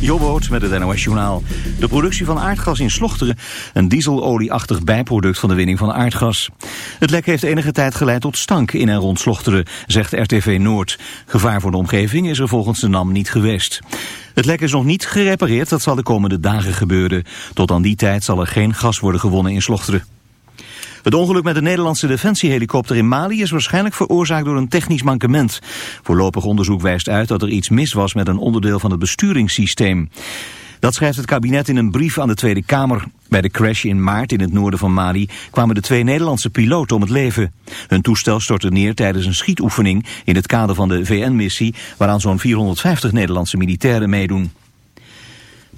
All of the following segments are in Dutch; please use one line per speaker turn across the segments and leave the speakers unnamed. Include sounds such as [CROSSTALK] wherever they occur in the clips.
Jobboot met het NOS Journaal. De productie van aardgas in Slochteren, een dieselolieachtig bijproduct van de winning van aardgas. Het lek heeft enige tijd geleid tot stank in en rond Slochteren, zegt RTV Noord. Gevaar voor de omgeving is er volgens de NAM niet geweest. Het lek is nog niet gerepareerd, dat zal de komende dagen gebeuren. Tot aan die tijd zal er geen gas worden gewonnen in Slochteren. Het ongeluk met de Nederlandse defensiehelikopter in Mali is waarschijnlijk veroorzaakt door een technisch mankement. Voorlopig onderzoek wijst uit dat er iets mis was met een onderdeel van het besturingssysteem. Dat schrijft het kabinet in een brief aan de Tweede Kamer. Bij de crash in maart in het noorden van Mali kwamen de twee Nederlandse piloten om het leven. Hun toestel stortte neer tijdens een schietoefening in het kader van de VN-missie... waaraan zo'n 450 Nederlandse militairen meedoen.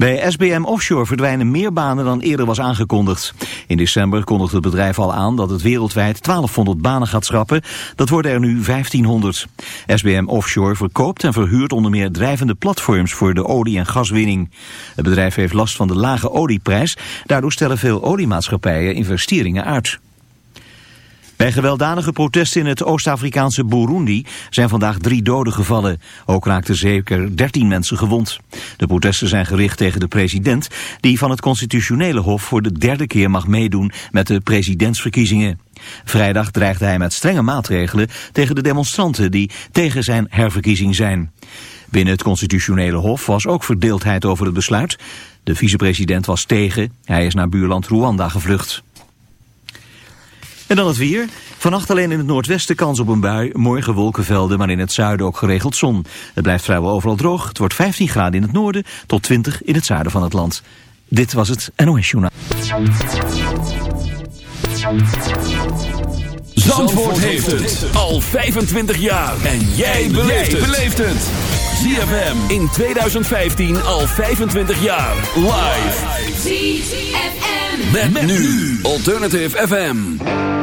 Bij SBM Offshore verdwijnen meer banen dan eerder was aangekondigd. In december kondigde het bedrijf al aan dat het wereldwijd 1200 banen gaat schrappen. Dat worden er nu 1500. SBM Offshore verkoopt en verhuurt onder meer drijvende platforms voor de olie- en gaswinning. Het bedrijf heeft last van de lage olieprijs. Daardoor stellen veel oliemaatschappijen investeringen uit. Bij gewelddadige protesten in het Oost-Afrikaanse Burundi zijn vandaag drie doden gevallen. Ook raakten zeker dertien mensen gewond. De protesten zijn gericht tegen de president die van het constitutionele hof voor de derde keer mag meedoen met de presidentsverkiezingen. Vrijdag dreigde hij met strenge maatregelen tegen de demonstranten die tegen zijn herverkiezing zijn. Binnen het constitutionele hof was ook verdeeldheid over het besluit. De vicepresident was tegen, hij is naar buurland Rwanda gevlucht. En dan het weer. Vannacht alleen in het noordwesten kans op een bui. Morgen wolkenvelden, maar in het zuiden ook geregeld zon. Het blijft vrijwel overal droog. Het wordt 15 graden in het noorden tot 20 in het zuiden van het land. Dit was het NOS Journaal.
Zandvoort heeft het al 25 jaar. En jij beleeft het. ZFM in 2015 al 25 jaar. Live.
ZFM.
Met, nu Alternative FM.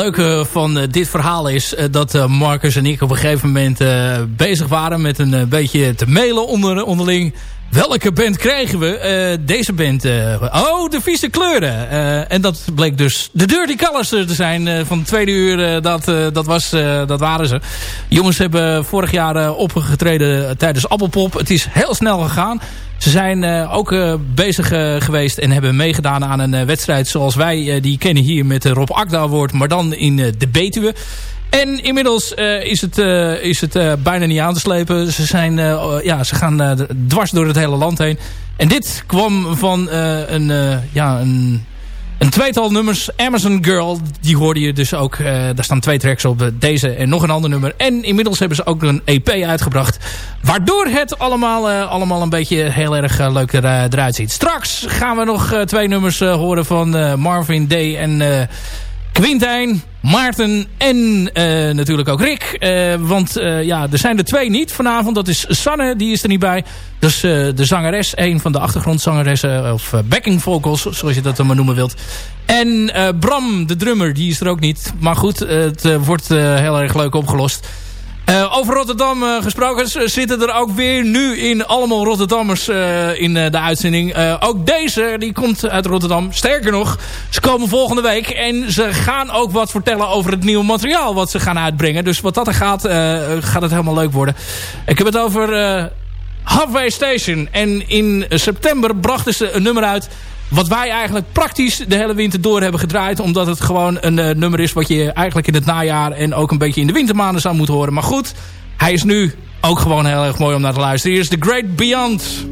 Leuke van dit verhaal is dat Marcus en ik op een gegeven moment bezig waren met een beetje te mailen onder, onderling. Welke band krijgen we? deze band. oh, de vieze kleuren. en dat bleek dus de Dirty Colors te zijn van de tweede uur. dat, dat, was, dat waren ze. Jongens hebben vorig jaar opgetreden tijdens Appelpop. Het is heel snel gegaan. Ze zijn ook bezig geweest en hebben meegedaan aan een wedstrijd zoals wij die kennen hier met Rob Akda Award, maar dan in de Betuwe. En inmiddels is het, is het bijna niet aan te slepen. Ze, zijn, ja, ze gaan dwars door het hele land heen. En dit kwam van een, ja, een een tweetal nummers. Amazon Girl, die hoorde je dus ook. Daar staan twee tracks op. Deze en nog een ander nummer. En inmiddels hebben ze ook een EP uitgebracht. Waardoor het allemaal, allemaal een beetje heel erg leuk er, eruit ziet. Straks gaan we nog twee nummers horen van Marvin Day en... Quintijn, Maarten en uh, natuurlijk ook Rick. Uh, want uh, ja, er zijn er twee niet vanavond. Dat is Sanne, die is er niet bij. Dus de zangeres, een van de achtergrondzangeressen. Of backing vocals, zoals je dat dan maar noemen wilt. En Bram, de drummer, die is er ook niet. Maar goed, het wordt heel erg leuk opgelost. Uh, over Rotterdam uh, gesproken zitten er ook weer nu in allemaal Rotterdammers uh, in de uitzending. ook deze, die komt uit Rotterdam. Sterker nog, ze komen volgende week en ze gaan ook wat vertellen over het nieuwe materiaal wat ze gaan uitbrengen. Dus wat dat er gaat, gaat het helemaal leuk worden. Ik heb het over Halfway Station. En in september brachten ze een nummer uit wat wij eigenlijk praktisch de hele winter door hebben gedraaid. Omdat het gewoon een uh, nummer is wat je eigenlijk in het najaar en ook een beetje in de wintermaanden zou moeten horen. Maar goed, hij is nu ook gewoon heel erg mooi om naar te luisteren. Hier is The Great Beyond.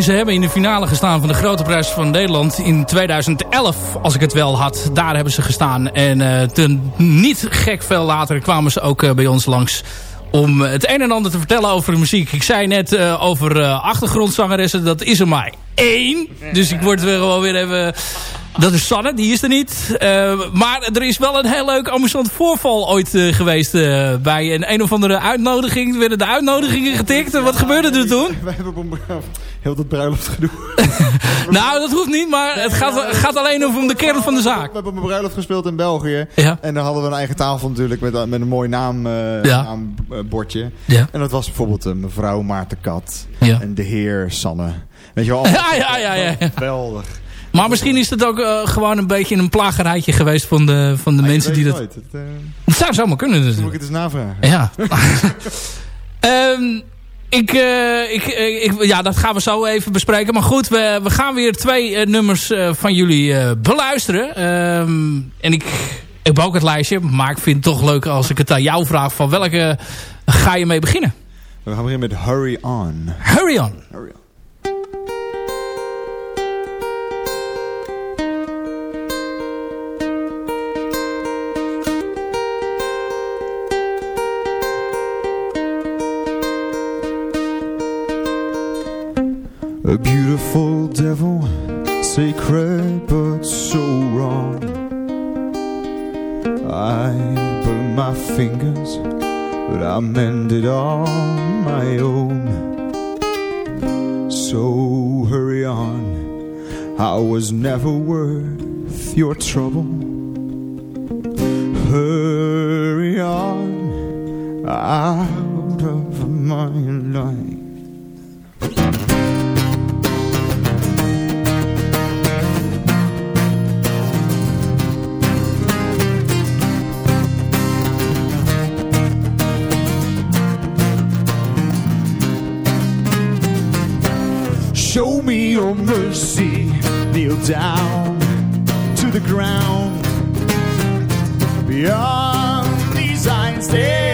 En ze hebben in de finale gestaan van de Grote Prijs van Nederland in 2011, als ik het wel had. Daar hebben ze gestaan. En uh, ten, niet gek veel later kwamen ze ook uh, bij ons langs om het een en ander te vertellen over de muziek. Ik zei net uh, over achtergrondzangeressen, dat is er maar één. Dus ik word weer gewoon weer even... Dat is Sanne, die is er niet. Uh, maar er is wel een heel leuk amusant voorval ooit uh, geweest uh, bij een een of andere uitnodiging. werden de uitnodigingen getikt. Wat gebeurde er toen? [LAUGHS]
Wij hebben op [LAUGHS] heel dat bruiloft gedoe. [LAUGHS]
nou, dat hoeft niet, maar het gaat, gaat alleen over om de kern van de zaak.
We hebben op een bruiloft gespeeld in België.
Ja.
En dan hadden we een eigen tafel natuurlijk met, met een mooi naam,
ja.
naambordje.
Ja.
En dat was bijvoorbeeld mevrouw Maarten Kat en de heer Sanne. Weet je wel?
Ja, ja, ja. ja.
Geweldig.
Maar misschien is het ook uh, gewoon een beetje een plagerijtje geweest van de, van de
ah,
mensen die dat...
Het, uh...
het zou zomaar kunnen dus.
Moet ik het eens navragen.
Ja. um, [LAUGHS] ik, uh, ik, ik, ja, dat gaan we zo even bespreken. Maar goed, we, we gaan weer twee nummers van jullie beluisteren. Um, en ik, ik heb ook het lijstje. Maar ik vind het toch leuk als ik het aan jou vraag. Van welke ga je mee beginnen?
We gaan beginnen met Hurry On.
Hurry On.
Hurry on. A beautiful devil, sacred but so wrong. I burn my fingers, but I mended on my own. So hurry on, I was never worth your trouble. Hurry on, out of my life. Me your mercy, kneel down to the ground. Beyond these eyes, there's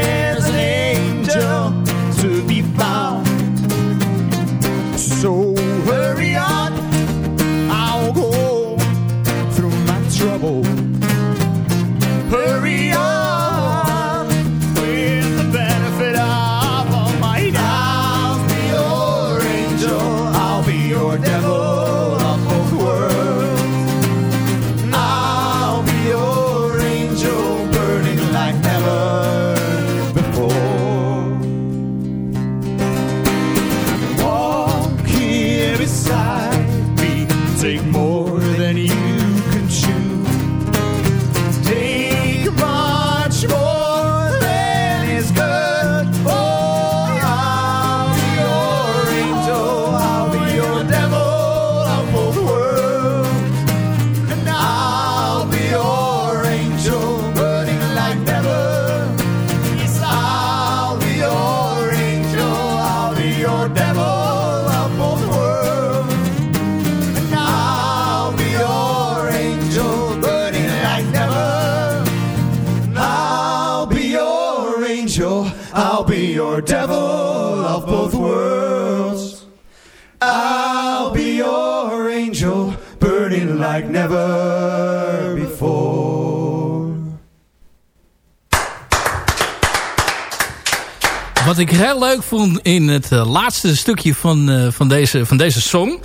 Wat ik heel leuk vond in het uh, laatste stukje van, uh, van, deze, van deze song.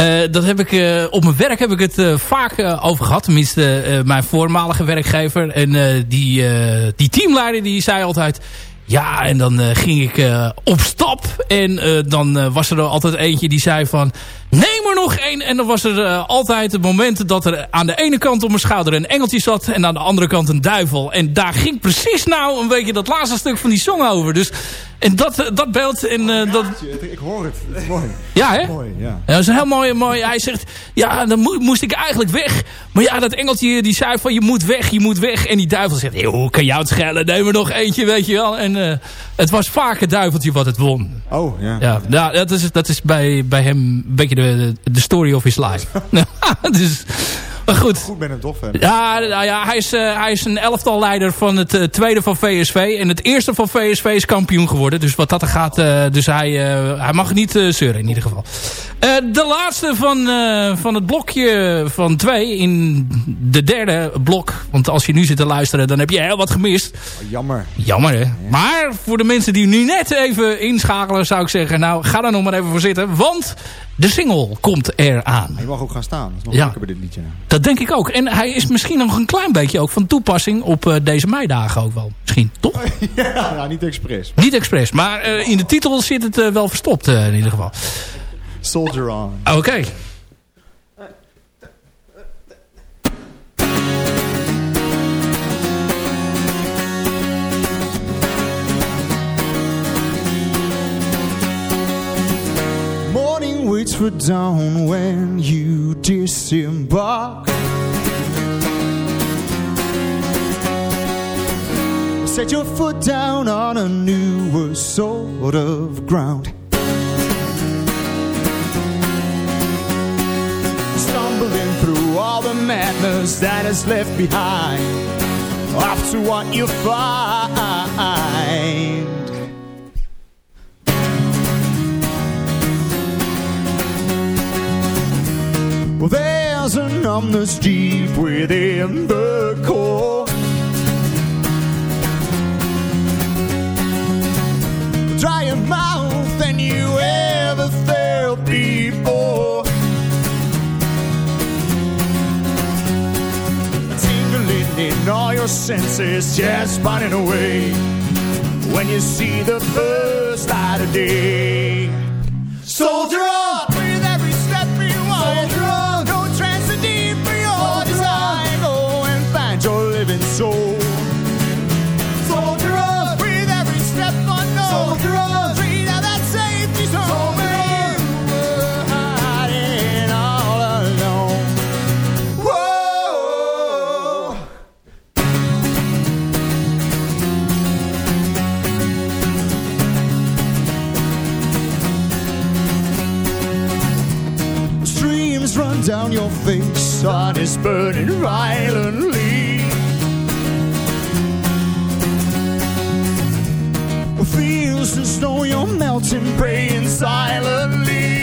Uh, dat heb ik, op mijn werk heb ik het vaak over gehad. Tenminste, mijn voormalige werkgever. En die, die teamleider die zei altijd... Ja, en dan ging ik op stap. En dan was er altijd eentje die zei van... Neem er nog één. En dan was er uh, altijd het moment dat er aan de ene kant op mijn schouder een engeltje zat. En aan de andere kant een duivel. En daar ging precies nou een beetje dat laatste stuk van die song over. Dus, en dat, dat beeld. En, uh, dat...
Ik hoor het. Het is mooi.
Ja, hè?
Mooi, ja.
Dat is een heel mooi, mooi. Hij zegt, ja, dan mo moest ik eigenlijk weg. Maar ja, dat engeltje die zei van je moet weg, je moet weg. En die duivel zegt, hoe kan jou het schelen? Neem er nog eentje, weet je wel. En uh, het was vaak het duiveltje wat het won.
Oh, ja.
Ja, ja dat, is, dat is bij, bij hem een beetje de, de story of his life. [LAUGHS] [LAUGHS] dus, Maar goed.
Goed ben hem toch.
Ja, nou ja hij, is, eh, hij is een elftal leider van het eh, tweede van VSV. En het eerste van VSV is kampioen geworden. Dus wat dat er gaat... eh, dus hij, hij mag niet zeuren in ieder geval. De laatste van, van het blokje van twee. In de derde blok. Want als je nu zit te luisteren, dan heb je heel wat gemist.
Oh, jammer.
Jammer hè. Maar voor de mensen die nu net even inschakelen... zou ik zeggen, nou ga daar nog maar even voor zitten. Want de single komt eraan.
Je mag ook gaan staan. Dat is nog
Ja.
lekker bij dit liedje.
Dat denk ik ook. En hij is misschien nog een klein beetje ook van toepassing op eh, deze meidagen ook wel. Misschien, toch? [LAUGHS]
ja, ja, niet expres.
Niet expres, maar eh, in de titel zit het eh, wel verstopt in ieder geval.
Soldier on.
Oké.
Waits for dawn when you disembark. Set your foot down on a newer sort of ground. Stumbling through all the madness that is left behind. Off to what you find. Well, there's a numbness deep within the core. Dry your mouth than you ever felt before. Tingling in all your senses, just running away. When you see the first light of day. Soldier down your face, sun is burning violently. Feels as though you're melting, praying silently.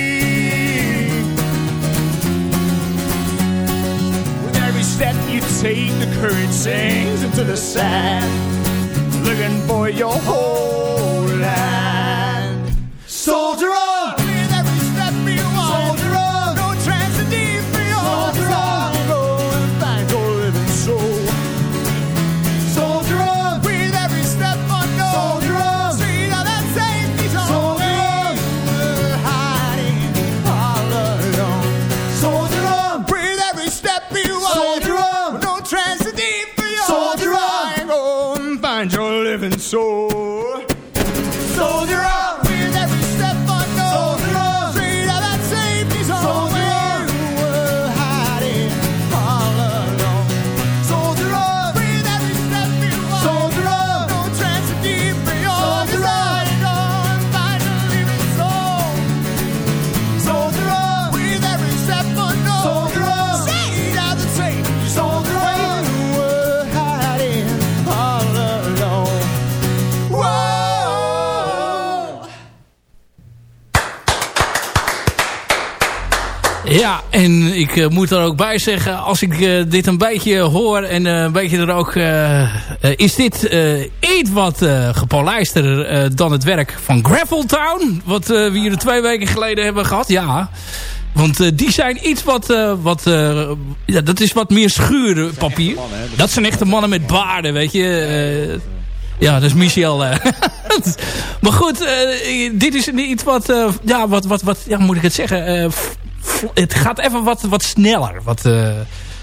With every step you take, the courage sinks into the sand, looking for your whole land. Soldier
ik eh, moet er ook bij zeggen, als ik eh, dit een beetje hoor en eh, een beetje er ook... is dit iets wat gepolijster eh, dan het werk van Graveltown? Wat we hier twee weken geleden hebben gehad, ja. Want die zijn iets wat... wat ja, dat is wat meer schuurpapier. Dat zijn echte mannen met baarden, weet je. Ja, dat is Michel. [LAUGHS] maar goed, dit is iets wat, ja, wat, wat, wat, ja, moet ik het zeggen? Het gaat even wat, wat sneller. Wat, eh,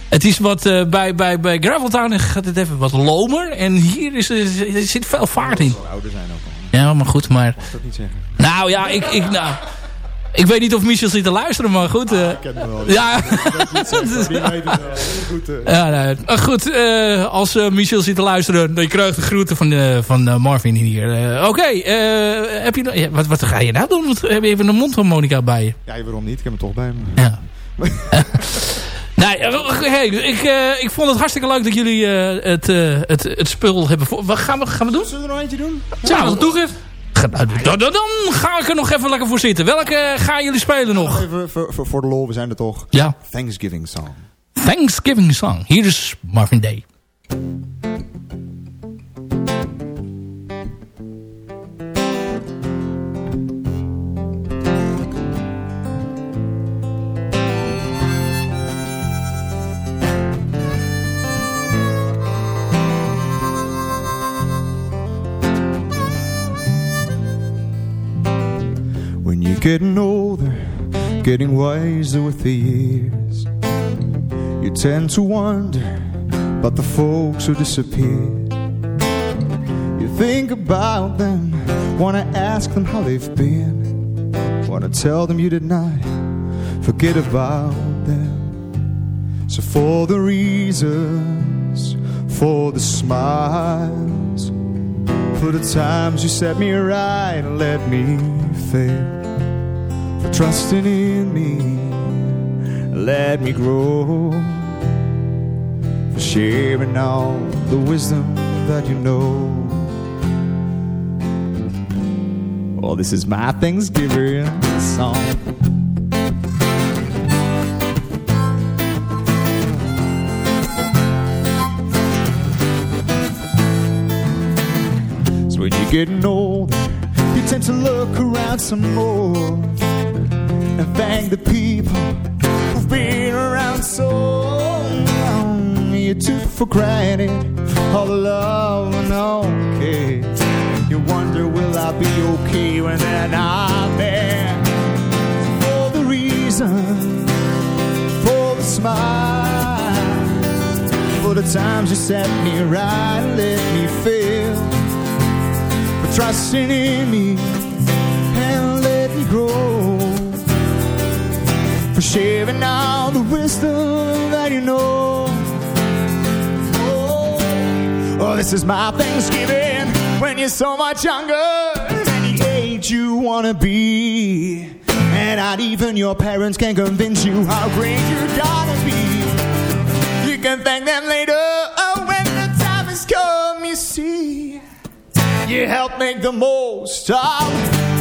het is wat eh, bij, bij, bij Graveltown gaat het even wat lomer. En hier is, is- er zit veel vaart in.
Ouder zijn ook al.
Ja, maar goed, maar...
Mag dat niet zeggen.
Nou ja, ik, ik, nou, ik weet niet of Michel zit te luisteren, maar goed. eh,
Ik ken hem wel.
ja. Ja, goed, als Michel zit te luisteren, dan krijg je de groeten van, eh, van eh, Marvin hier. Oké, heb je wat, wat ga je nou doen? Wat, heb je even een mondharmonica bij je?
Ja, waarom niet? Ik heb hem toch bij me.
Ja. [LAUGHS] Nee, hey, ik, ik vond het hartstikke leuk dat jullie het, het, het spul hebben... Voor, wat gaan we, gaan we doen?
Zullen we er nog eentje doen?
Ja, dat toegift. Nou, Dan, dan, dan ga ik er nog even lekker voor zitten. Welke gaan jullie spelen nog?
Even voor, voor, voor de lol, we zijn er toch.
Ja,
Thanksgiving song.
Thanksgiving Song. Hier is Marvin Day.
When you're getting older, getting wiser with the years, you tend to wonder about the folks who disappeared. You think about them, wanna ask them how they've been, wanna tell them you did not forget about them. So for the reasons, for the smiles, for the times you set me right and let me fail. For trusting in me, let me grow. For sharing all the wisdom that you know. Well, this is my Thanksgiving song. So when you're getting older, you tend to look around some more and thank the people who've been around so long. You took for granted all the love and all the care. You wonder, will I be okay when they're not there? For the reason, for the smile, for the times you set me right let me feel for trusting in me sharing all the wisdom that you know. Oh, oh, this is my Thanksgiving when you're so much younger than the age you wanna be. And not even your parents can convince you how great you gotta be. You can thank them later oh, when the time has come, you see. You help make the most of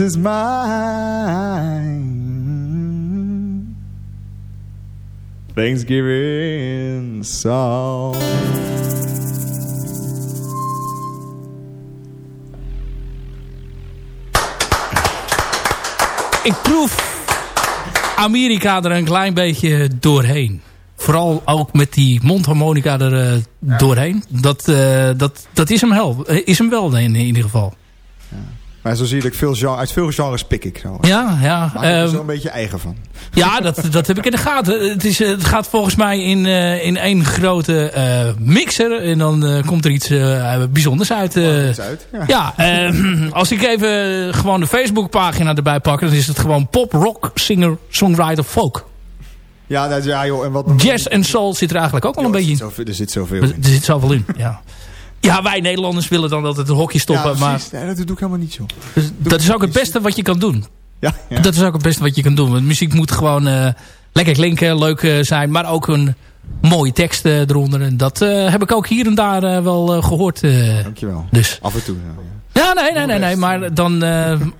this is mine. Thanksgiving song.
Ik proef Amerika er een klein beetje doorheen. Vooral ook met die mondharmonica er eh, doorheen. Dat, eh, dat, dat is hem, wel, is hem wel in, in ieder geval.
Maar zo zie dat ik veel genre, uit veel genres pik ik. Zo.
Ja, ja.
Maak ik er
eh,
zo een beetje eigen van.
Ja, dat, dat heb ik in de gaten. Het, is, het gaat volgens mij in, eh, in één grote eh, mixer. En dan eh, komt er iets eh, bijzonders uit. eh.
Iets uit. Ja.
ja, eh, als ik even gewoon de Facebookpagina erbij pak... dan is het gewoon pop, rock, singer, songwriter, folk.
Ja, nou, ja joh, en wat...
Jazz en soul zit er eigenlijk ook wel een beetje
er
in.
zoveel- Er zit zoveel
Er,
in.
er zit zoveel in, ja. Ja, wij Nederlanders willen dan altijd het hokje stoppen.
ja,
maar.
Nee, dat doe ik helemaal niet, joh.
dus dat is ook het beste wat je kan doen.
Ja, ja.
Dat is ook het beste wat je kan doen. Want muziek moet gewoon eh, lekker klinken, leuk eh, zijn. Maar ook een mooie tekst eh, eronder. En dat heb ik ook hier en daar wel eh, gehoord. eh.
Dankjewel.
dus.
Af en toe, ja. ja.
Nee, nee, nee, nee. Maar, dan,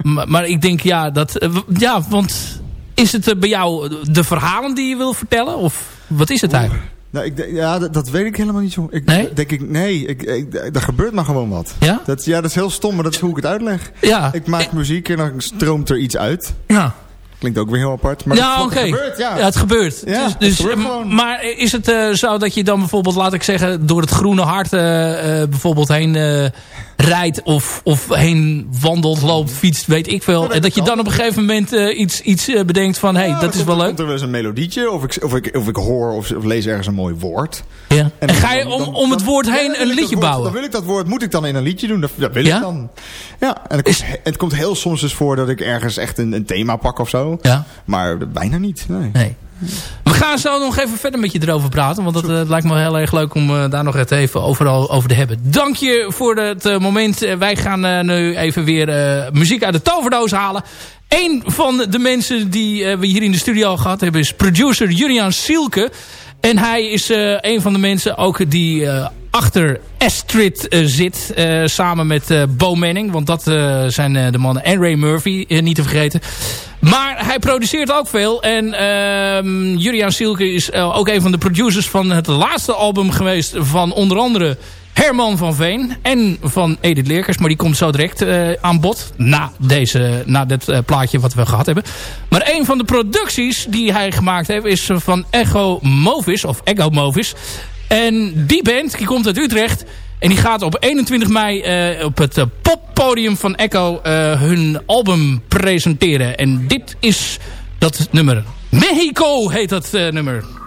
maar, maar ik denk, ja, dat, ja, want is het bij jou de verhalen die je wil vertellen? Of wat is het eigenlijk?
Nou, ik, ja, dat, dat weet ik helemaal niet, joh. Ik,
Nee?
Denk ik, nee, ik, ik, er gebeurt maar gewoon wat.
Ja?
Dat, ja, dat is heel stom, maar dat is hoe ik het uitleg.
Ja,
Ik maak muziek en dan stroomt er iets uit.
ja.
Klinkt ook weer heel apart. Maar
ja, oké.
gebeurt, ja.
het gebeurt.
Ja,
dus,
het
dus,
gebeurt.
Maar is het eh, zo dat je dan bijvoorbeeld, laat ik zeggen, door het groene hart eh, eh, bijvoorbeeld heen rijdt of, of heen wandelt, loopt, fietst, weet ik veel.
Ja, dat
je dan op een gegeven moment eh, iets, iets eh, bedenkt van, hé, hey,
Ja,
dat is wel leuk.
Komt er wel eens een melodietje, of ik, of ik, of ik hoor of, of lees ergens een mooi woord.
Ja. En, ga je om,
dan-
om het woord heen een liedje
woord-
bouwen?
Dan wil ik dat woord, moet ik dan in een liedje doen? Dat, dat wil ik dan. Ja, en het,
Is-
komt, het komt heel soms dus voor dat ik ergens echt een, een thema pak of zo.
Ja.
Maar bijna niet, nee.
Nee. We gaan zo nog even verder met je erover praten. Want dat eh, lijkt me heel erg leuk om eh, daar nog het even overal over te hebben. Dank je voor het eh, moment. Wij gaan nu even weer muziek uit de toverdoos halen. Eén van de mensen die we hier in de studio gehad hebben... is producer Julian Sielke. En hij is een van de mensen ook die eh, achter Astrid eh, zit. eh, samen met eh, Bo Manning. Want dat zijn de mannen. En Ray Murphy, niet te vergeten. Maar hij produceert ook veel. En ehm Julian Sielke is ook een van de producers van het laatste album geweest. Van onder andere Herman van Veen. En van Edith Leerkers. Maar die komt zo direct aan bod. Na, deze, na dit plaatje wat we gehad hebben. Maar een van de producties die hij gemaakt heeft. Is van Echo Movis. Of Echo Movis. En die band die komt uit Utrecht. En die gaat op 21 mei eh, op het eh, poppodium van Echo eh, hun album presenteren. En dit is dat nummer. Mexico heet dat nummer.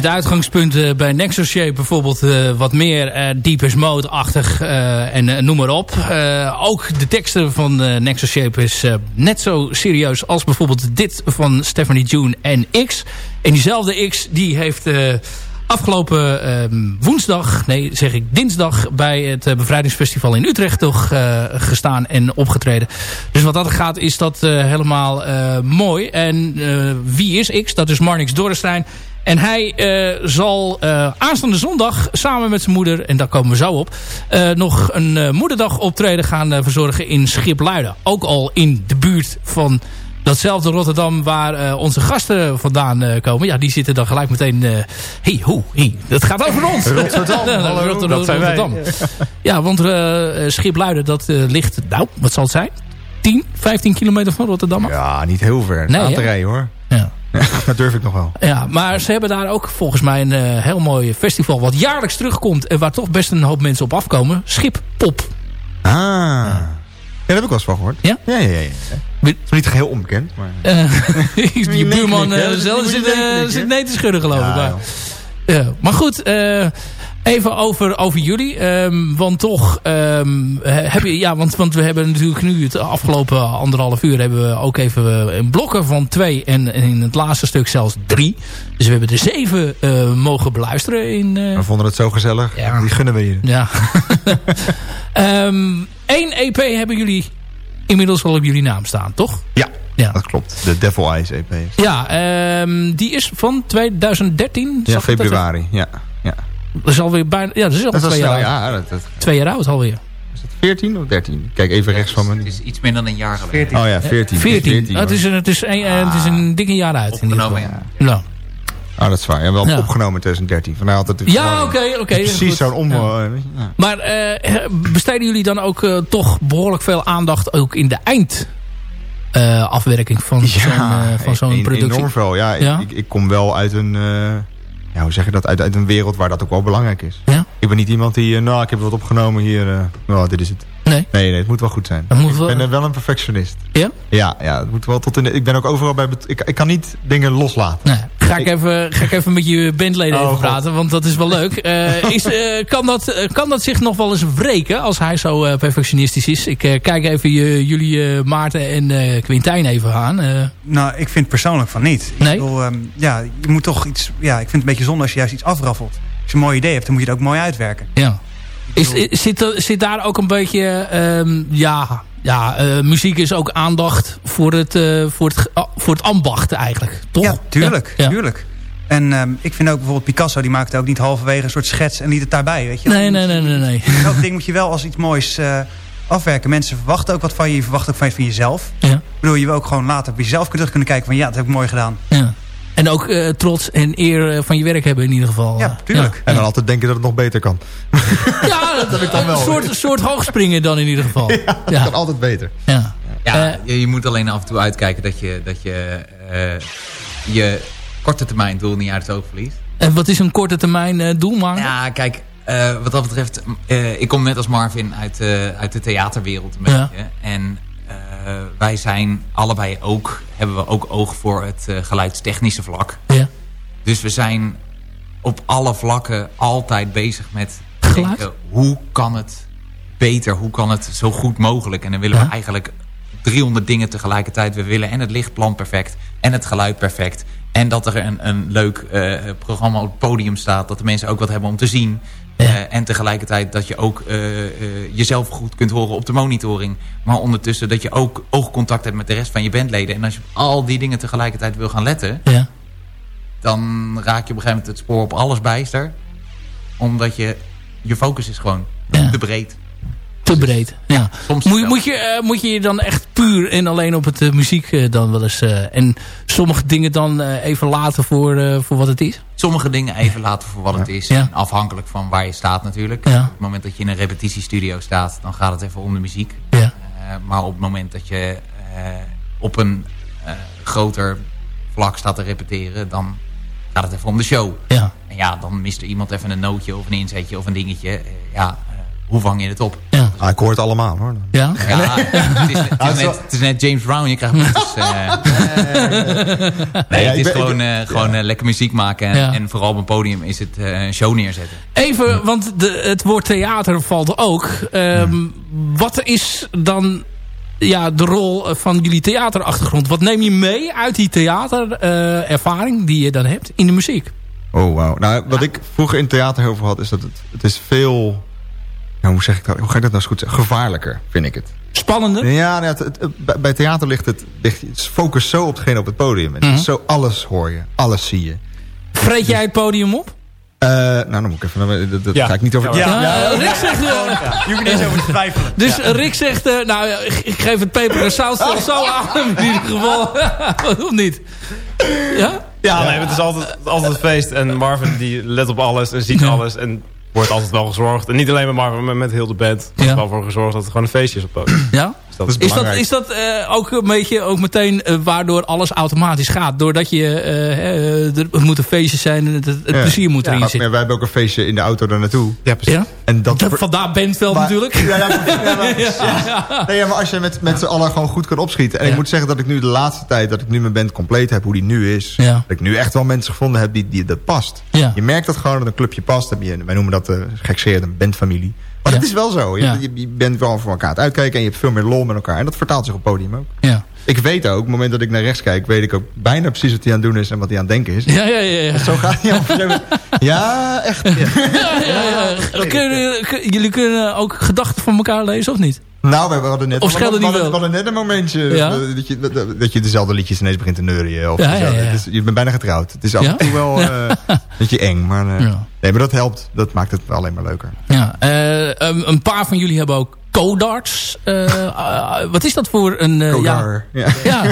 Het uitgangspunt eh, bij Nexus Shape bijvoorbeeld eh, wat meer eh Deepest Mode-achtig en noem maar op. Ook de teksten van Nexus Shape is net zo serieus als bijvoorbeeld dit van Stephanie June en X. En diezelfde X die heeft afgelopen ehm, woensdag, nee zeg ik dinsdag bij het bevrijdingsfestival in Utrecht toch gestaan en opgetreden. Dus wat dat gaat is dat helemaal mooi. En wie is X? Dat is Marnix Dorrestein. En hij eh, zal eh, aanstaande zondag samen met zijn moeder, en daar komen we zo op, eh, nog een moederdag optreden gaan verzorgen in Schipluiden. Ook al in de buurt van datzelfde Rotterdam waar onze gasten vandaan komen. Ja, die zitten dan gelijk meteen... hey, ho, hey, dat gaat over ons.
Rotterdam, [LAUGHS] hallo, dat zijn wij.
Rotterdam. Ja, want Schipluiden, dat ligt, nou, wat zal het zijn? 10, 15 kilometer van Rotterdam af?
Ja, niet heel ver.
Nee,
Aan te rijden hoor.
Ja. [LAUGHS]
dat durf ik nog wel.
Ja, maar ze hebben daar ook volgens mij een eh, heel mooi festival... wat jaarlijks terugkomt en waar toch best een hoop mensen op afkomen. Schippop.
Ah. Ja, daar heb ik wel eens van gehoord.
Ja?
Ja, ja, ja. ja. Niet geheel onbekend, maar...
Eh, [LAUGHS] je
Je
buurman
neemt
eh, zelf zit,
niet,
zit nee te schudden geloof ik.
Ja,
Maar, ja. maar goed, eh, even over, over jullie. ehm, want toch, ehm, heb je, ja, want, want we hebben natuurlijk nu het afgelopen anderhalf uur... hebben we ook even in blokken van twee en, en in het laatste stuk zelfs drie. Dus we hebben er zeven eh, mogen beluisteren in... eh,
We vonden het zo gezellig.
Ja.
Die gunnen we je.
Ja. [LAUGHS] Eén EP hebben jullie inmiddels wel op jullie naam staan, toch?
Ja,
Ja.
dat klopt. De Devil Eyes EP.
Ja, ehm, die is van 2013.
Ja, februari. Ja?
Dat is alweer bijna... Ja, dat is al
Dat
twee jaar, oud.
ja. Dat, dat,
twee jaar oud alweer.
is het 14 of 13? Kijk even rechts van me.
Het is iets minder dan een jaar geleden.
Oh ja, 14.
14. Ah, het, is een, het, is een, eh, het is een dikke jaar uit.
Opgenomen, ja.
Nou.
Oh, dat is waar. Ja, wel
Ja.
opgenomen in 2013. Vandaar altijd
Ja, oké, oké.
Precies
goed.
zo'n om...
Ja.
eh, ja.
Maar eh, besteden jullie dan ook eh, toch behoorlijk veel aandacht... ook in de eindafwerking van zo'n eh, van zo'n
een-
productie?
enorm veel. Ja,
Ja?
Ik, ik kom wel uit een... hoe zeg je dat? Uit, uit een wereld waar dat ook wel belangrijk is.
Ja?
Ik ben niet iemand die, eh, nou, ik heb wat opgenomen hier. eh, nou, dit is het.
Nee?
Nee, nee, het moet wel goed zijn.
Het moet wel-
Ik ben eh, wel een perfectionist.
Ja?
Ja, ja, het moet wel tot in de, ik ben ook overal bij, ik, ik kan niet dingen loslaten.
Nee. Ga ik, even, ga ik even met je bandleden
Oh,
even
God.
praten, want dat is wel leuk. [LAUGHS] Eh, is, eh, kan, dat, kan dat zich nog wel eens wreken als hij zo eh, perfectionistisch is? Ik eh, kijk even je, jullie eh, Maarten en eh, Quintijn even aan. Eh,
Nou, ik vind persoonlijk van niet.
Nee?
Ik bedoel, ehm, ja, je moet toch iets... Ja, ik vind het een beetje zonde als je juist iets afraffelt. Als je een mooi idee hebt, dan moet je het ook mooi uitwerken.
ja. Is, is- zit, zit daar ook een beetje... ehm, ja, ja eh, muziek is ook aandacht voor het, eh, voor het, voor het ambacht eigenlijk, toch?
Ja, tuurlijk.
Ja.
tuurlijk. En ehm, ik vind ook bijvoorbeeld Picasso, die maakte ook niet halverwege een soort schets en liet het daarbij, weet je.
Nee, nee, nee, nee. nee.
Dat ding moet je wel als iets moois eh, afwerken. Mensen verwachten ook wat van je, je verwacht ook van, van jezelf.
Ja.
Ik bedoel, je wil ook gewoon later op jezelf terug kunnen kijken van ja, dat heb ik mooi gedaan.
Ja. En ook eh, trots en eer eh, van je werk hebben in ieder geval.
Ja, tuurlijk.
En dan altijd denken dat het nog beter kan.
Ja, [LAUGHS] dat heb ik dan wel. Een soort, soort hoogspringen dan in ieder geval. [LAUGHS] Ja,
Het kan altijd beter.
ja.
Ja,
Eh,
je, je moet alleen af en toe uitkijken dat je dat je, eh, je korte termijn doel niet uit het oog verliest.
En wat is een korte termijn eh, doel maken?
Ja, kijk, eh, wat dat betreft, eh, ik kom net als Marvin uit, eh, uit de theaterwereld een
Ja.
beetje. En wij zijn allebei ook, hebben we ook oog voor het eh, geluidstechnische vlak.
Ja.
Dus we zijn op alle vlakken altijd bezig met
Geluid?
denken, hoe kan het beter, hoe kan het zo goed mogelijk? En dan willen
Ja.
we eigenlijk 300 dingen tegelijkertijd. We willen en het lichtplan perfect en het geluid perfect. En dat er een, een leuk eh, programma op het podium staat. Dat de mensen ook wat hebben om te zien.
Ja.
Eh, en tegelijkertijd dat je ook eh, eh, jezelf goed kunt horen op de monitoring. Maar ondertussen dat je ook oogcontact hebt met de rest van je bandleden. En als je op al die dingen tegelijkertijd wil gaan letten...
Ja.
dan raak je op een gegeven moment het spoor op alles bijster. Omdat je, je focus is gewoon
Ja.
te breed.
Te breed. Ja.
Soms
Moet, moet, je, eh, moet je je dan echt puur en alleen op het eh, muziek eh, dan wel eens... eh, en sommige dingen dan eh, even laten voor, eh, voor wat het is?
Sommige dingen even laten voor wat het is.
Ja.
Afhankelijk van waar je staat natuurlijk.
Ja.
Op het moment dat je in een repetitiestudio staat, dan gaat het even om de muziek.
Ja.
Eh, maar op het moment dat je eh, op een eh, groter vlak staat te repeteren, dan gaat het even om de show.
Ja.
En ja, dan mist er iemand even een nootje of een inzetje of een dingetje. Ja, hoe vang je het op?
Ja.
Ah, ik hoor het allemaal hoor.
Ja?
Ja, het, is, [LAUGHS] het, is net, het is net James Brown, je krijgt boetes. eh. nee, het is
ben-
gewoon, eh, gewoon eh, lekker muziek maken. En,
Ja.
en vooral op een podium is het eh, een show neerzetten.
Even, want de, het woord theater valt ook. Ehm, Wat is dan ja, de rol van jullie theaterachtergrond? Wat neem je mee uit die theaterervaring die je dan hebt in de muziek?
Oh, wauw. Nou, wat ik vroeger in theater heel veel had, is dat het, het is veel... Nou, hoe zeg ik dat? Hoe ga ik dat nou eens goed zeggen? Gevaarlijker, vind ik het.
Spannender?
Ja, nou, het, het- het- bij- theater ligt het, ligt het focus zo op hetgeen op het podium. En
Mhm.
Zo alles hoor je, alles zie je.
Vreet jij het podium op?
Eh, nou, dan moet ik even... Dat, dat
Ja.
ga ik niet over...
Ja,
Ja, Rick zegt... eh,
Je hoeft er niet eens over te twijfelen.
Dus Rick zegt, eh, nou ik, ik geef het peper en stel zo aan in ieder geval. [LAUGHS] of niet? Ja?
Ja, nee, het is altijd, altijd een feest. En Marvin die let op alles en ziet alles. En wordt altijd wel gezorgd. En niet alleen Marvin, maar met heel de band. Er
Ja.
is wel voor gezorgd dat het gewoon een feestje is op podium.
Ja?
Dat
is
dat, is dat eh, ook een beetje ook meteen eh, waardoor alles automatisch gaat? Doordat je, eh, eh, er moet een feestje zijn en het, het
Ja.
plezier moet
Ja,
erin
maar
zitten.
wij hebben ook een feestje in de auto daar naartoe.
Ja, precies.
Ja?
En dat...
Dat, vandaar Bentveld
Maar-
natuurlijk.
Ja, ja, ja, maar, [LAUGHS] ja. Nee, ja, maar als je met, met z'n allen gewoon goed kan opschieten. En
Ja.
ik moet zeggen dat ik nu de laatste tijd... dat ik nu mijn band compleet heb, hoe die nu is.
Ja.
Dat ik nu echt wel mensen gevonden heb die, die dat past.
Ja.
Je merkt dat gewoon dat een clubje past. Heb je, wij noemen dat uh, gekseerd een bandfamilie. Maar het is wel zo. Je, je, je bent wel voor elkaar aan het uitkijken. En je hebt veel meer lol met elkaar. En dat vertaalt zich op het podium ook.
Ja.
Ik weet ook, op het moment dat ik naar rechts kijk... weet ik ook bijna precies wat hij aan het doen is en wat hij aan het denken is.
Ja, ja, ja. ja.
Zo gaat hij. Ja, echt.
ja, ja, jullie kunnen ook gedachten van elkaar lezen of niet?
Nou, we hadden net,
Of
we
schelden
hadden,
die
we
wel?
hadden net een momentje
Ja?
dat, je, dat, dat je dezelfde liedjes ineens begint te neurien. Of
Ja, ja,
je bent bijna getrouwd. Het is af en toe wel eh, [LAUGHS] een beetje eng. Maar, eh, nee, maar dat helpt. Dat maakt het alleen maar leuker.
Ja. eh, een, een paar van jullie hebben ook codarts. [LAUGHS] Wat is dat voor een... eh, ja.
Ja.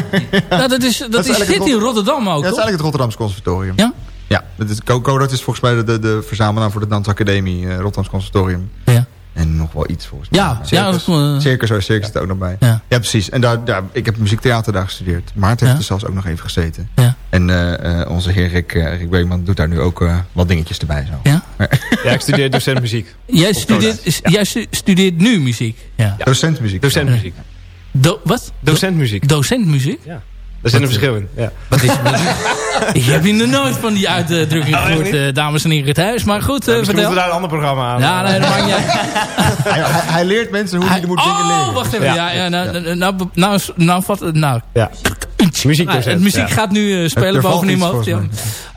Nou, dat, is, dat,
Dat
is, zit in
Rot-
Rotterdam ook,
dat is eigenlijk het Rotterdamse Conservatorium.
Ja?
Ja, dat is, is volgens mij de, de, de verzamelaar voor de Dansacademie, Rotterdamse Conservatorium.
Ja.
En nog wel iets volgens mij.
Ja,
Maar
ja,
Circus,
dat eh,
circus, oh, circus zit ook nog bij.
Ja.
Ja, precies. En daar, daar, ik heb muziektheater daar gestudeerd. Maarten heeft er zelfs ook nog even gezeten.
Ja.
En eh, eh, onze heer Rick, eh, Rick Beekman doet daar nu ook eh, wat dingetjes erbij. Zo.
Ja?
Ja, [LAUGHS] ik studeer docent muziek.
Jij, studeert, jij stu- studeert nu muziek. Ja.
Docent muziek.
Docent muziek.
Do, wat?
Docent muziek.
Docent muziek?
Ja. Daar zit een verschil in. Ja.
Wat is Ik [LAUGHS] heb hier nog nooit van die uitdrukking
Oh,
gehoord, eh, dames en heren thuis. Maar goed, eh,
Misschien
vertel.
moeten we daar een ander programma aan.
Ja, nee, dat maakt niet uit. [LAUGHS]
hij, leert mensen hoe hij moet dingen leren.
Oh, wacht even.
Ja.
Ja, ja, nou, nou, nou, nou, nou, nou,
Ja.
Nou,
Muziekdocent.
het muziek
ja.
gaat nu eh, spelen
Er valt
boven in mijn hoofd. Ja.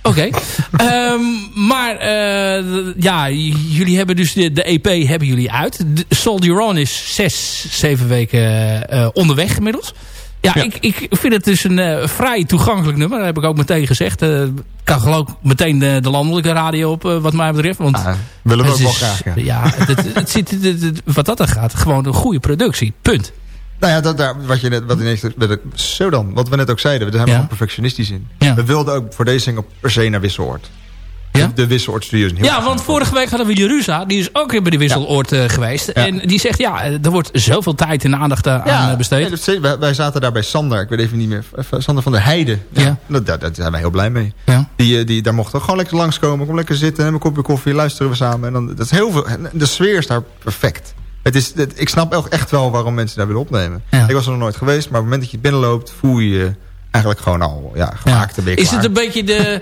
Oké. [LAUGHS] Ehm, maar eh, ja, jullie hebben dus de, de EP hebben jullie uit. De Soldier On is zes, zeven weken eh, onderweg inmiddels. Ja,
Ja.
Ik, ik vind het dus een eh, vrij toegankelijk nummer. Dat heb ik ook meteen gezegd. Eh kan geloof ik meteen de, de landelijke radio op, eh, wat mij betreft. Want
Ah, willen we ook wel graag. Ja.
Ja, het, het zit, het- het- wat dat er gaat, gewoon een goede productie. Punt.
Nou ja, dat, daar, wat, je net, wat ineens, zo dan, wat we net ook zeiden, we zijn
Ja.
gewoon perfectionistisch in.
Ja.
We wilden ook voor deze single per se naar Wisseloord.
Ja?
De, de Wisseloord Studios. een heel
Ja, want vorige week hadden we Jeruza. Die is ook weer bij de Wisseloord eh, geweest.
Ja.
En die zegt, ja, eh, er wordt zoveel tijd en aandacht eh, aan besteed.
zeker. wij, wij zaten daar bij Sander, ik weet even niet meer, Sander van der Heijden.
Ja.
Dat, daar, daar zijn wij heel blij mee.
Ja.
Die, die, daar mochten we gewoon lekker langskomen, kom lekker zitten, neem een kopje koffie, luisteren we samen. En dan, dat is heel veel, de sfeer is daar perfect. Het is, het- ik snap ook echt wel waarom mensen daar willen opnemen.
Ja.
Ik was er nog nooit geweest, maar op het moment dat je binnenloopt, voel je je eigenlijk gewoon al ja, gemaakt. je
Is het een beetje de... [LAUGHS]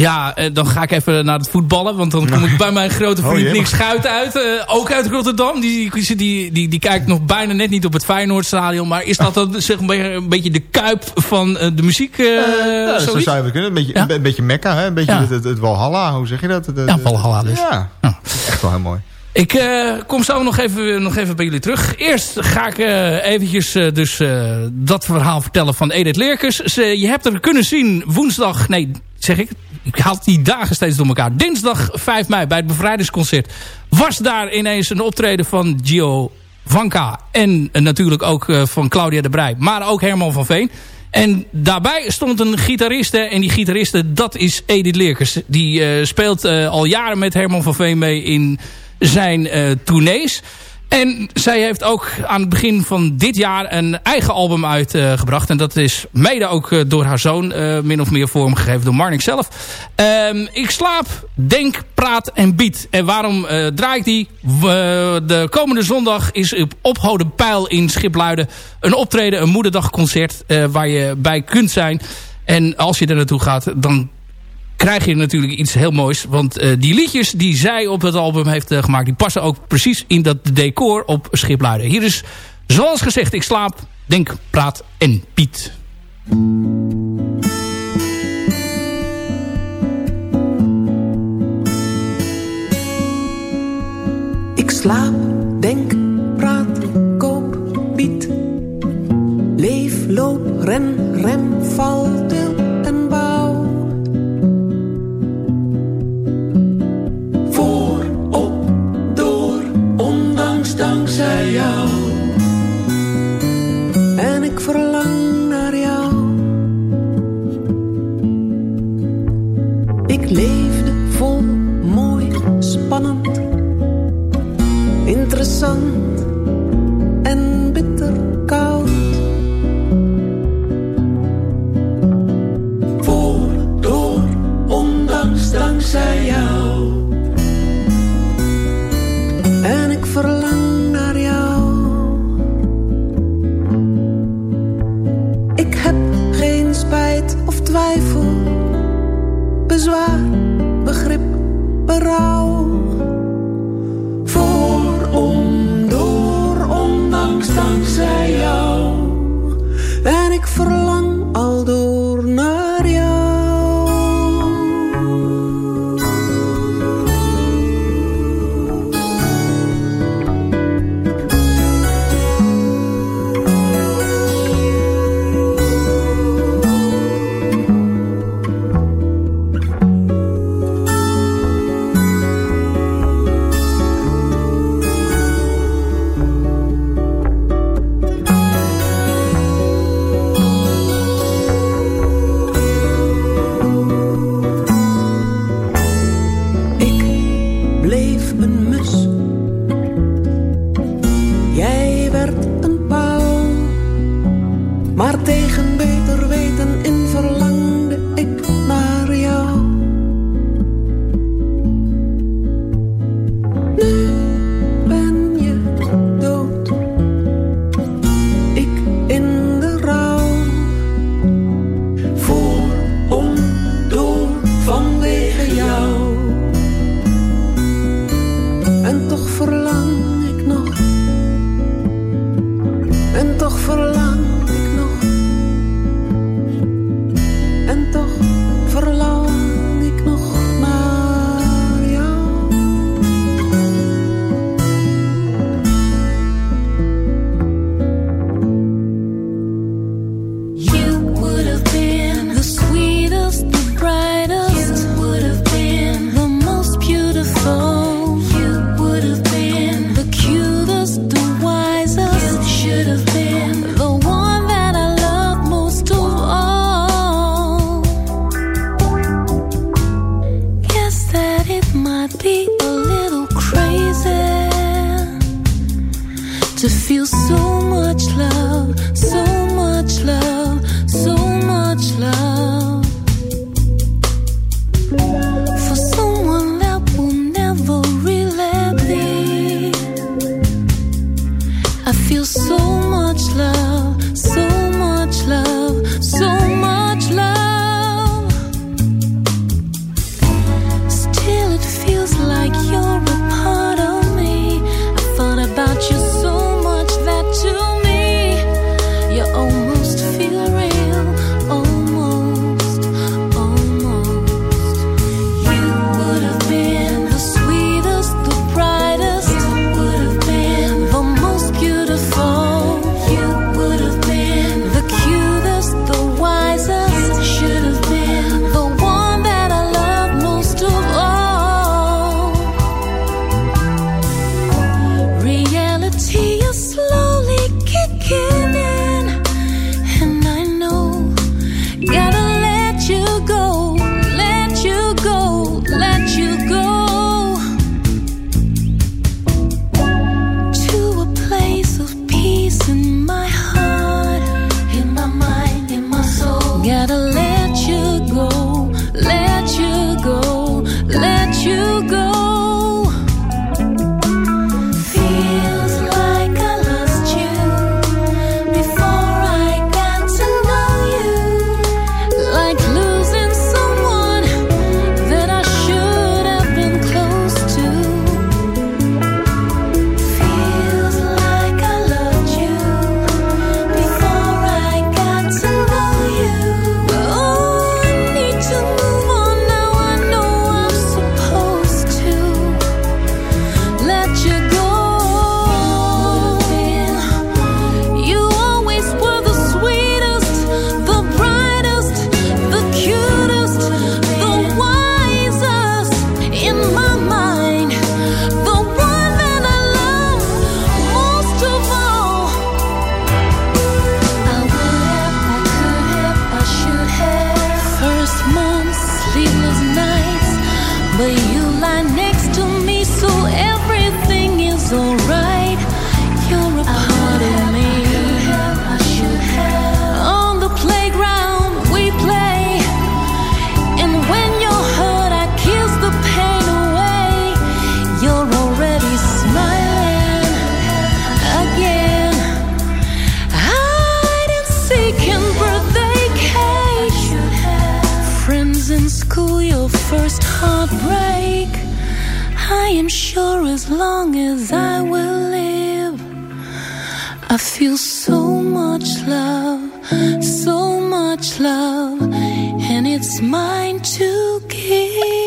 Ja, eh, dan ga ik even naar het voetballen. Want dan kom ik [LAUGHS] bij mijn grote
Oh,
vriend Nick
maar-
Schuit uit. eh, ook uit Rotterdam. Die, die, die, die, kijkt nog bijna net niet op het Feyenoordstadion. Maar is dat dan [LAUGHS] zeg, een, beetje, een beetje de kuip van eh, de muziek?
Ja, zo zou je kunnen. Een beetje,
Ja.
een, beetje Mekka, hè? een beetje
Ja.
het, het, het Walhalla, hoe zeg je dat? Het-
Ja, Valhalla dus.
Ja, echt wel heel mooi.
Ik kom zo nog even, nog even bij jullie terug. Eerst ga ik eventjes dus, dat verhaal vertellen van Edith Leerkes. Ze, je hebt er kunnen zien woensdag... Nee, zeg ik. Ik haal die dagen steeds door elkaar. Dinsdag 5 mei bij het bevrijdingsconcert... was daar ineens een optreden van Gio Vanka. En natuurlijk ook eh, van Claudia de Brij. Maar ook Herman van Veen. En daarbij stond een gitariste. En die gitariste, dat is Edith Leerkes. Die eh, speelt eh, al jaren met Herman van Veen mee in zijn eh tournees. En zij heeft ook aan het begin van dit jaar een eigen album uitgebracht. en dat is mede ook eh, door haar zoon eh, min of meer vormgegeven door Marnik zelf. Ehm, ik slaap, denk, praat en bied. En waarom eh, draai ik die? De komende zondag is op Ophode Pijl in Schipluiden een optreden, een moederdagconcert waar je bij kunt zijn. En als je er naartoe gaat, dan krijg je natuurlijk iets heel moois. Want eh, die liedjes die zij op het album heeft eh, gemaakt... die passen ook precies in dat decor op Schipluiden. Hier is, zoals gezegd, ik slaap, denk, praat en Piet.
Ik slaap, denk, praat, koop, bied. Leef, loop, ren, rem, val, til jou. En ik verlang naar jou. Ik leefde vol, mooi, spannend interessant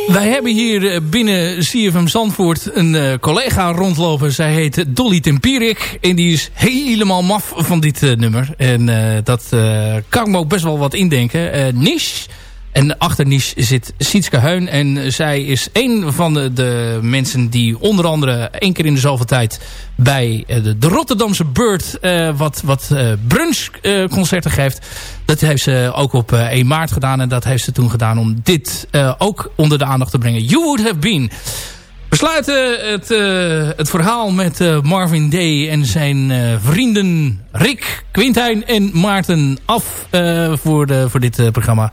Wij hebben hier eh, binnen CFM Zandvoort een eh, collega rondlopen. Zij heet Dolly Tempierik. En die is helemaal maf van dit eh, nummer. En dat kan ik me ook best wel wat indenken. Niche. En achter Niche zit Sietske Heun. En zij is een van de, mensen die onder andere één keer in de zoveel tijd... bij eh, de, Rotterdamse Bird eh, wat, wat eh brunchconcerten geeft. Dat heeft ze ook op eh, 1 maart gedaan. En dat heeft ze toen gedaan om dit ook onder de aandacht te brengen. You Would Have Been. We sluiten het, het verhaal met Marvin Day en zijn vrienden Rick, Quintijn en Maarten af voor, de, voor dit programma.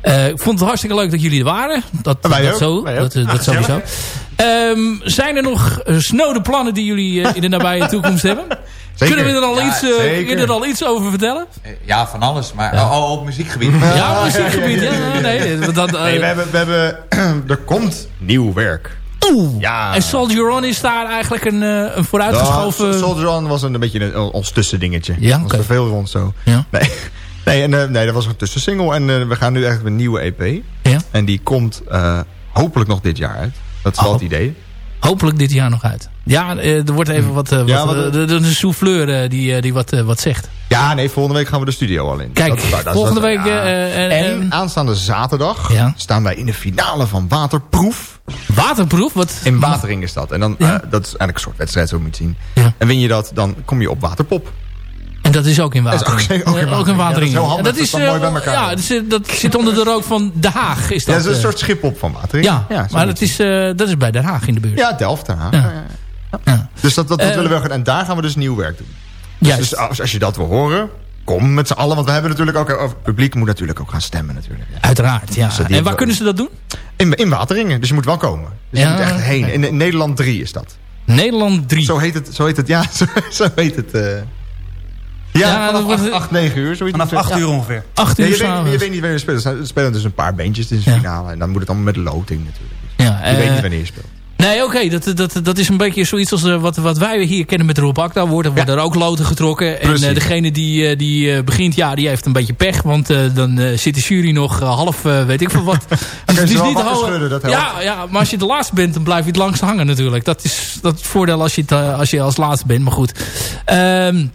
Eh, ik vond het hartstikke leuk dat jullie er waren. Dat,
Wij
dat,
ook,
zo,
wij ook.
dat, eh,
Ah,
dat sowieso. Ehm, zijn er nog snode plannen die jullie eh, in de nabije [LAUGHS] toekomst hebben?
Zeker.
Kunnen we er al,
Ja,
iets, eh, er al iets over vertellen?
Ja, van alles. Maar oh, op muziekgebied.
Ja, [LAUGHS] muziekgebied. Ja, nee, dat, eh,
we hebben, we hebben, [CLEARS THROAT] er komt nieuw werk.
Oeh.
Ja.
En Soldier On is daar eigenlijk een, een vooruitgeschoven...
Ja, Soldier On was een, een beetje een, ons tussendingetje.
Ja,
Er was er veel rond zo.
Ja.
Nee, [LAUGHS] nee, en, eh, nee, dat was een tussensingle. En eh, we gaan nu echt een nieuwe EP.
Ja.
En die komt eh, hopelijk nog dit jaar uit. Dat is wel
Oh.
het idee.
Hopelijk dit jaar nog uit. Ja, er wordt even wat...
Ja,
wat
wat-
de, de, de souffleur die, die wat, wat zegt.
Ja, nee, volgende week gaan we de studio al in.
Kijk,
Dat- dat- dat-
volgende week...
ja. en aanstaande zaterdag
Ja.
staan wij in de finale van Waterproef.
waterproef? Wat,
In Watering is dat. En dan,
Ja.
dat is eigenlijk een soort wedstrijd, zo moet je zien.
Ja.
En win je dat, dan kom je op Waterpop.
En dat is ook in
Dat is
Watering.
ook- ook in
Eh,
Watering. Ja, dat is handig. Dat mooi bij
eh,
elkaar.
Ja, dat zit, dat zit onder de rook van Den Haag. Is
Ja,
dat,
dat is een
eh,
soort schip op van Watering.
Ja,
zo
maar dat is, eh, dat is bij Den Haag in de buurt.
Ja, Delft. Ja.
Ja. Ja.
Dus dat, dat, dat
Eh,
willen we wel gaan. En daar gaan we dus nieuw werk doen. Dus, dus als, als je dat wil horen, kom met z'n allen. Want we hebben natuurlijk ook... Het publiek moet natuurlijk ook gaan stemmen natuurlijk.
Uiteraard, ja.
Dus
En waar kunnen ze dat doen?
In, in Wateringen. Dus je moet wel komen. Dus
Ja,
je moet echt heen. In, in Nederland 3 is dat.
Nederland 3.
Zo heet het. Zo heet het. Ja, [LAUGHS] zo, zo heet het. eh. Ja,
Ja, dat
vanaf
wordt-
8, 8, 9 uur. Zoiets
Vanaf
moet
8
zeggen.
uur ongeveer.
8
Ja,
uur
je, weet,
samen.
je weet niet wanneer je speelt. Er spelen dus een paar bandjes in de
Ja.
finale. En dan moet het allemaal met loting natuurlijk. Dus
Ja,
je weet
eh,
niet wanneer je speelt.
Nee, oké, dat, dat, dat is een beetje zoiets als eh, wat, wat wij hier kennen met Rob Akda. Worden, worden er ook loten getrokken. En eh, degene die, eh, die eh, begint, ja, die heeft een beetje pech. Want eh, dan eh, zit de jury nog eh, half, eh, weet ik veel wat. [LAUGHS] Dus het is niet
schudden, dat helpt.
ja, ja, maar als je de laatste bent, dan blijf je het langst hangen natuurlijk. Dat is, dat is het voordeel als je, het, eh, als je als laatste bent. Maar goed. Ehm,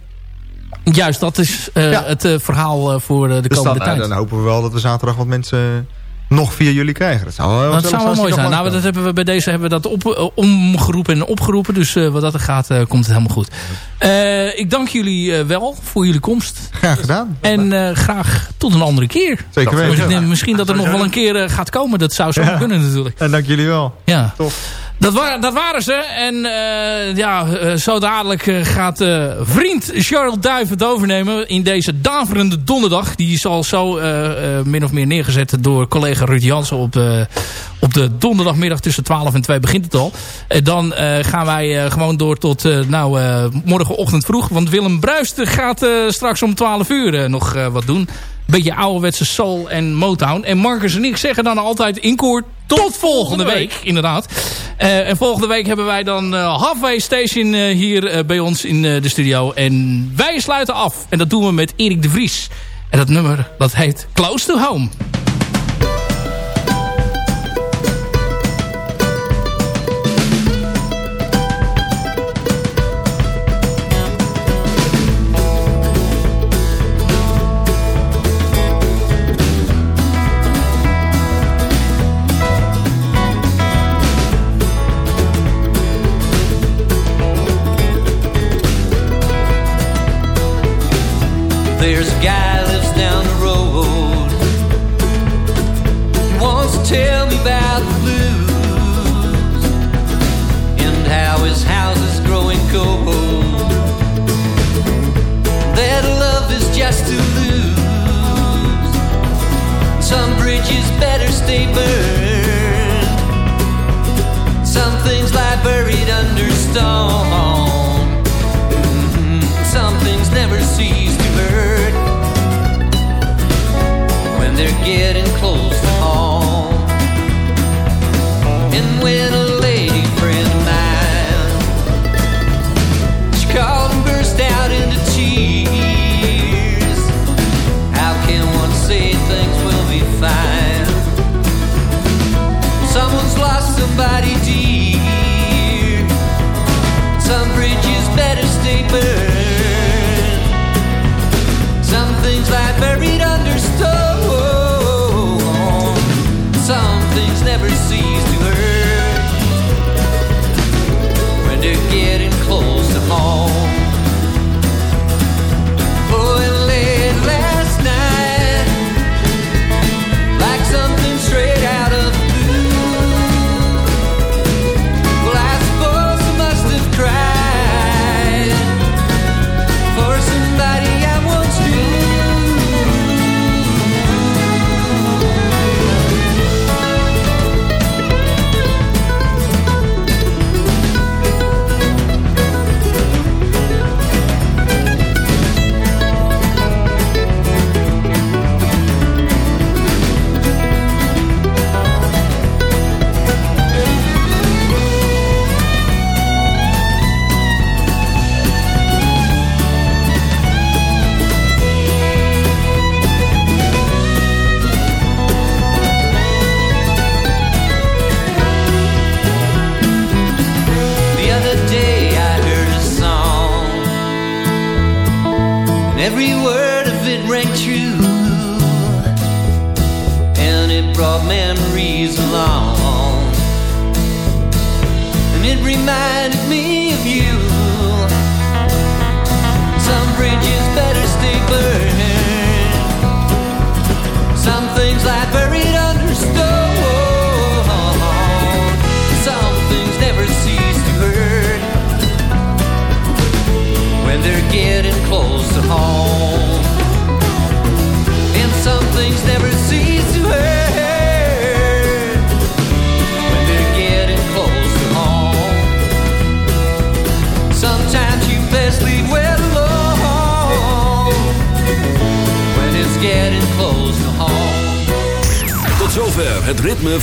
juist, dat is eh,
Ja.
het eh, verhaal eh, voor de
Dus
komende tijd.
dan hopen we wel dat we zaterdag wat mensen nog via jullie krijgen. Dat zou wel,
Dat zou mooi zijn. Nou, dat hebben we bij deze hebben we dat op, omgeroepen en opgeroepen. Dus eh, wat dat er gaat, eh, komt het helemaal goed. Eh, ik dank jullie eh, wel voor jullie komst.
Graag gedaan.
En eh, graag tot een andere keer.
Zeker weten.
Misschien dat er nog wel een keer eh, gaat komen. Dat zou zo
Ja.
kunnen natuurlijk.
En dank jullie wel.
Ja.
Tof.
Dat, dat waren ze. En eh, ja, eh, zo dadelijk eh, gaat vriend Charles Duif het overnemen in deze daverende donderdag. Die is al zo min of meer neergezet door collega Ruud Jansen op, op de donderdagmiddag tussen 12 en 2 begint het al. En dan gaan wij gewoon door tot nou, morgenochtend vroeg. Want Willem Bruisten gaat straks om 12 uur nog wat doen. Beetje ouderwetse soul en Motown. En Marcus en ik zeggen dan altijd in koor tot volgende week. Inderdaad. Eh, en volgende week hebben wij dan eh, Halfway Station eh, hier bij ons in de studio. En wij sluiten af. En dat doen we met Erik de Vries. En dat nummer dat heet Close to Home.